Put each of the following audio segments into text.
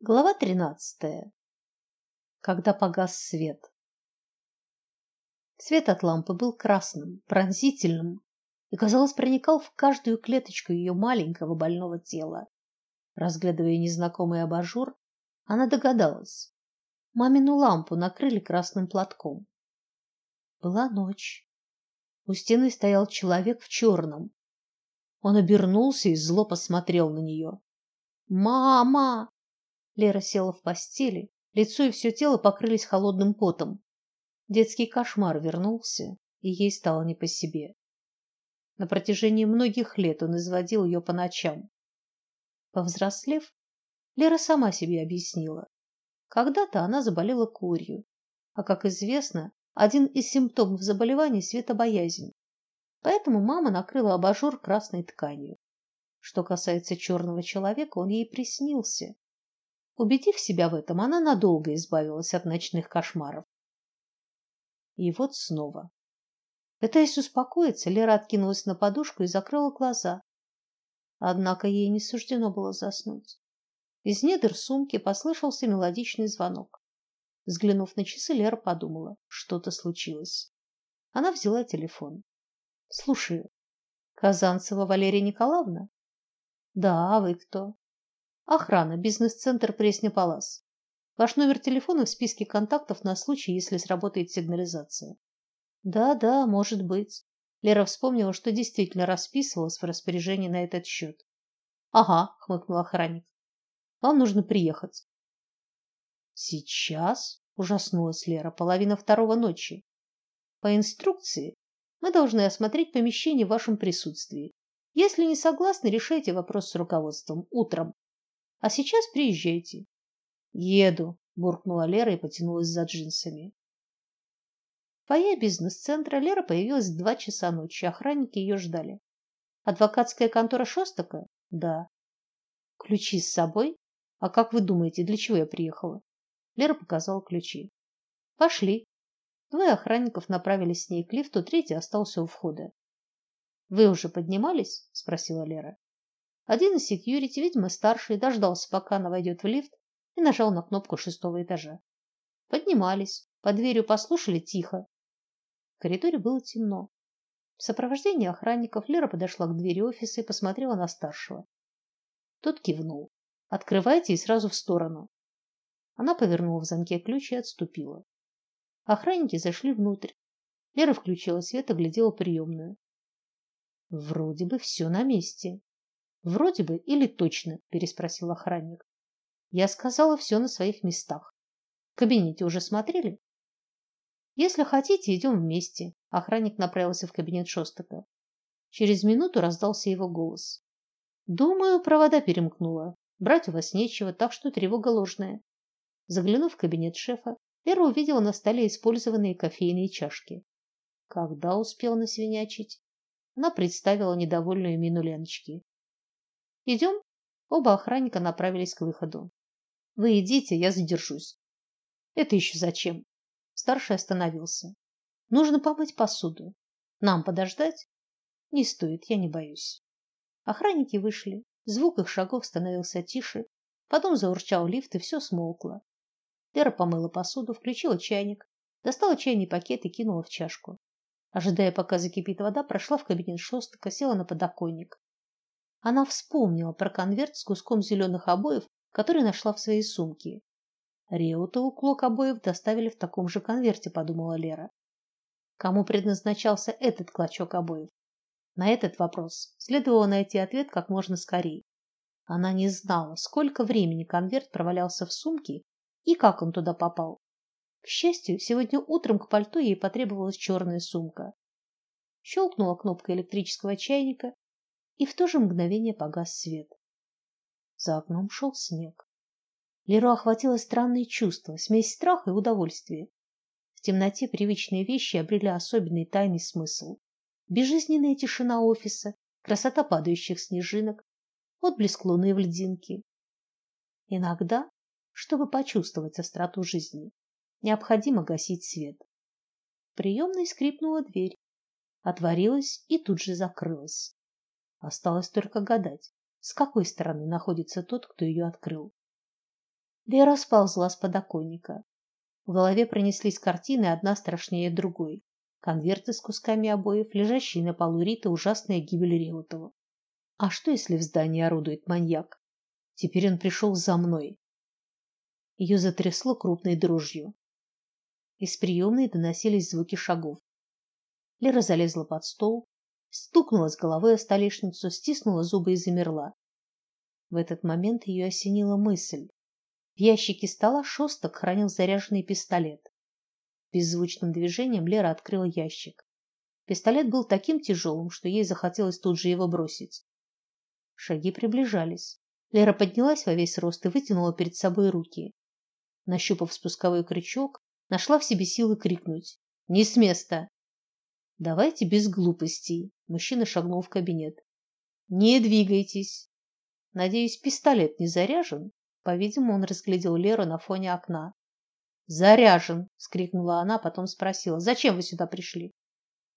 Глава тринадцатая. Когда погас свет. Свет от лампы был красным, пронзительным и, казалось, проникал в каждую клеточку ее маленького больного тела. Разглядывая незнакомый абажур, она догадалась. Мамину лампу накрыли красным платком. Была ночь. У стены стоял человек в черном. Он обернулся и зло посмотрел на нее. "Мама!" Лера села в постели, лицо и все тело покрылись холодным потом. Детский кошмар вернулся, и ей стало не по себе. На протяжении многих лет он изводил ее по ночам. Повзрослев, Лера сама себе объяснила. Когда-то она заболела корью, а, как известно, один из симптомов заболевания светобоязнь. Поэтому мама накрыла абажур красной тканью. Что касается черного человека, он ей приснился. Убедив себя в этом, она надолго избавилась от ночных кошмаров. И вот снова. Пытаясь успокоиться, Лера откинулась на подушку и закрыла глаза. Однако ей не суждено было заснуть. Из недр сумки послышался мелодичный звонок. Взглянув на часы, Лера подумала, что-то случилось. Она взяла телефон. Слушаю. Казанцева Валерия Николаевна? Да, а вы кто? Охрана, бизнес-центр Пресня Палас. Ваш номер телефона в списке контактов на случай, если сработает сигнализация. Да, да, может быть. Лера вспомнила, что действительно расписывалась в распоряжении на этот счет. Ага, хмыкнул охранник. Вам нужно приехать. Сейчас? ужаснулась Лера. Половина второго ночи. По инструкции мы должны осмотреть помещение в вашем присутствии. Если не согласны, решайте вопрос с руководством утром. А сейчас приезжайте. Еду, буркнула Лера и потянулась за джинсами. В фойе бизнес-центра Лера появилась в два часа ночи. Охранники ее ждали. Адвокатская контора Шостака? Да. Ключи с собой? А как вы думаете, для чего я приехала? Лера показала ключи. Пошли. Двое охранников направились с ней к лифту, третий остался у входа. Вы уже поднимались? спросила Лера. Один из секьюрити, видимо, старший, дождался, пока она войдет в лифт, и нажал на кнопку шестого этажа. Поднимались, под дверью послушали тихо. В коридоре было темно. В сопровождении охранников Лера подошла к двери офиса и посмотрела на старшего. Тот кивнул. Открывайте и сразу в сторону. Она повернула в замке ключ и отступила. Охранники зашли внутрь. Лера включила свет и глядела приемную. Вроде бы все на месте. Вроде бы или точно, переспросил охранник. Я сказала все на своих местах. В кабинете уже смотрели? Если хотите, идем вместе. Охранник направился в кабинет Шостака. Через минуту раздался его голос. Думаю, провода перемкнула. Брать у вас нечего, так что тревога ложная. Заглянув в кабинет шефа, Лера увидела на столе использованные кофейные чашки. Когда успел насвинячить? Она представила недовольную мину Леночки. Идем?» Оба охранника направились к выходу. Вы идите, я задержусь. Это еще зачем? Старший остановился. Нужно помыть посуду. Нам подождать? Не стоит, я не боюсь. Охранники вышли. Звук их шагов становился тише. Потом заурчал лифт, и все смолкло. Лера помыла посуду, включила чайник, достала чайный пакет и кинула в чашку. Ожидая, пока закипит вода, прошла в кабинет Шостака, села на подоконник. Она вспомнила про конверт с куском зеленых обоев, который нашла в своей сумке. Реутову клок обоев доставили в таком же конверте, подумала Лера. Кому предназначался этот клочок обоев? На этот вопрос следовало найти ответ как можно скорее. Она не знала, сколько времени конверт провалялся в сумке и как он туда попал. К счастью, сегодня утром к пальто ей потребовалась черная сумка. Щелкнула кнопка электрического чайника, и в то же мгновение погас свет. За окном шел снег. Леру охватило странное чувство, смесь страха и удовольствия. В темноте привычные вещи обрели особенный тайный смысл. Безжизненная тишина офиса, красота падающих снежинок, отблеск луны в льдинке. Иногда, чтобы почувствовать остроту жизни, необходимо гасить свет. В приемной скрипнула дверь, отворилась и тут же закрылась. Осталось только гадать, с какой стороны находится тот, кто ее открыл. Лера сползла с подоконника. В голове пронеслись картины, одна страшнее другой. Конверты с кусками обоев, лежащие на полу Риты, ужасная гибель Реутова. А что, если в здании орудует маньяк? Теперь он пришел за мной. Ее затрясло крупной дрожью. Из приемной доносились звуки шагов. Лера залезла под стол, стукнулась головой о столешницу, стиснула зубы и замерла. В этот момент ее осенила мысль. В ящике стола Шостак хранил заряженный пистолет. Беззвучным движением Лера открыла ящик. Пистолет был таким тяжелым, что ей захотелось тут же его бросить. Шаги приближались. Лера поднялась во весь рост и вытянула перед собой руки. Нащупав спусковой крючок, нашла в себе силы крикнуть: "Не с места!" Давайте без глупостей. Мужчина шагнул в кабинет. Не двигайтесь. Надеюсь, пистолет не заряжен. По-видимому, он разглядел Леру на фоне окна. Заряжен, вскрикнула она, потом спросила: "Зачем вы сюда пришли?"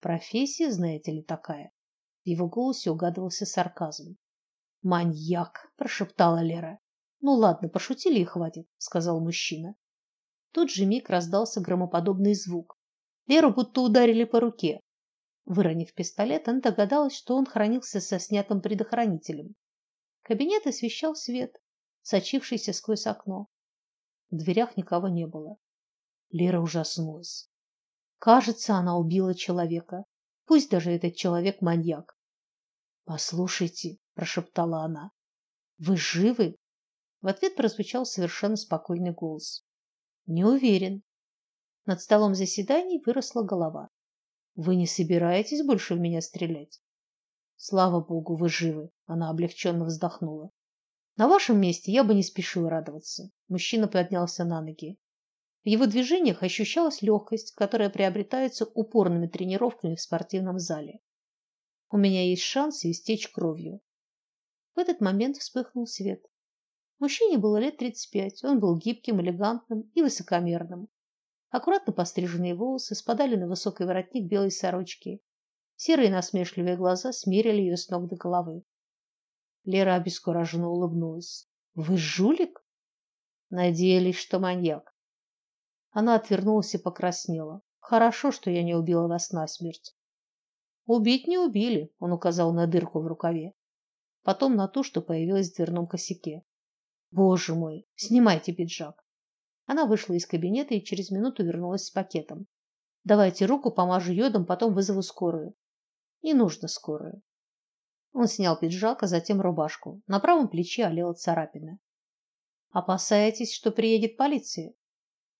Профессия, знаете ли, такая. В его голосе угадывался сарказм. Маньяк, прошептала Лера. Ну ладно, пошутили и хватит, сказал мужчина. Тут же миг раздался громоподобный звук. Леру будто ударили по руке. Выронив пистолет, она догадалась, что он хранился со снятым предохранителем. Кабинет освещал свет, сочившийся сквозь окно. В дверях никого не было. Лера ужаснулась. Кажется, она убила человека. Пусть даже этот человек маньяк. Послушайте, прошептала она. Вы живы? В ответ прозвучал совершенно спокойный голос. Не уверен. Над столом заседаний выросла голова. Вы не собираетесь больше в меня стрелять? Слава богу, вы живы, она облегченно вздохнула. На вашем месте я бы не спешил радоваться. Мужчина поднялся на ноги. В его движениях ощущалась легкость, которая приобретается упорными тренировками в спортивном зале. У меня есть шанс истечь кровью. В этот момент вспыхнул свет. Мужчине было лет тридцать пять. Он был гибким, элегантным и высокомерным. Аккуратно постриженные волосы спадали на высокий воротник белой сорочки. Серые насмешливые глаза смерили ее с ног до головы. Лера обескураженно улыбнулась. Вы жулик? Надеялись, что маньяк. Она отвернулась и покраснела. Хорошо, что я не убила вас насмерть. Убить не убили, он указал на дырку в рукаве. Потом на ту, что появилась в дверном косяке. Боже мой, снимайте пиджак. Она вышла из кабинета и через минуту вернулась с пакетом. Давайте руку помажу йодом, потом вызову скорую. Не нужно скорую. Он снял пиджак, а затем рубашку. На правом плече олела царапина. Опасаетесь, что приедет полиция?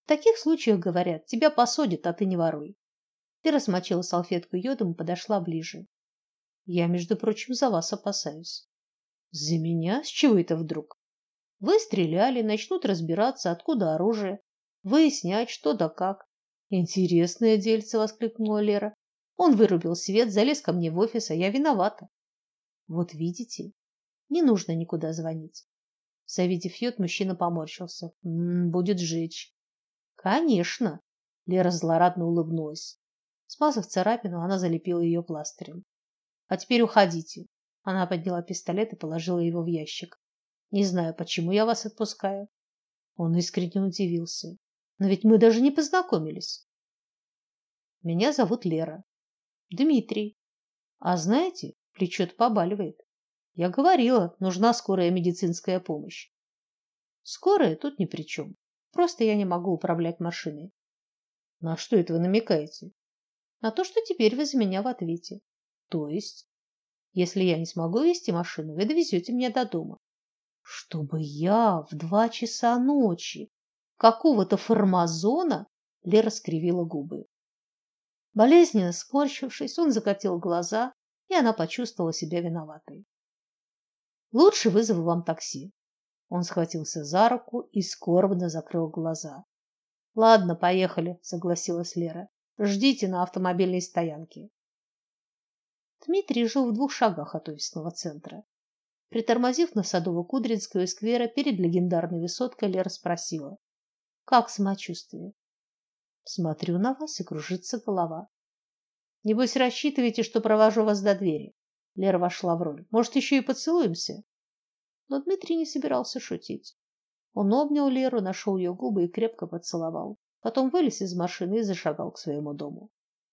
В таких случаях говорят: тебя посадят, а ты не воруй. Ты размочила салфетку йодом и подошла ближе. Я, между прочим, за вас опасаюсь. За меня? С чего это вдруг? Вы стреляли, начнут разбираться, откуда оружие, выяснять, что да как. Интересное дельце, воскликнула Лера. Он вырубил свет, залез ко мне в офис, а я виновата. Вот видите, не нужно никуда звонить. Завидев йод, мужчина поморщился. М -м, будет жечь. Конечно, Лера злорадно улыбнулась. Смазав царапину, она залепила ее пластырем. А теперь уходите. Она подняла пистолет и положила его в ящик. Не знаю, почему я вас отпускаю. Он искренне удивился. Но ведь мы даже не познакомились. Меня зовут Лера. Дмитрий. А знаете, плечо-то побаливает. Я говорила, нужна скорая медицинская помощь. Скорая тут ни при чем. Просто я не могу управлять машиной. На что это вы намекаете? На то, что теперь вы за меня в ответе. То есть, если я не смогу вести машину, вы довезете меня до дома. Чтобы я в два часа ночи какого-то формазона Лера скривила губы. Болезненно скорчившись, он закатил глаза, и она почувствовала себя виноватой. Лучше вызову вам такси. Он схватился за руку и скорбно закрыл глаза. Ладно, поехали, согласилась Лера. Ждите на автомобильной стоянке. Дмитрий жил в двух шагах от офисного центра. Притормозив на Садово-Кудринского сквера перед легендарной высоткой, Лера спросила: "Как самочувствие?" "Смотрю на вас и кружится голова. Небось рассчитываете, что провожу вас до двери?" Лера вошла в роль. "Может, еще и поцелуемся?" Но Дмитрий не собирался шутить. Он обнял Леру, нашел ее губы и крепко поцеловал. Потом вылез из машины и зашагал к своему дому.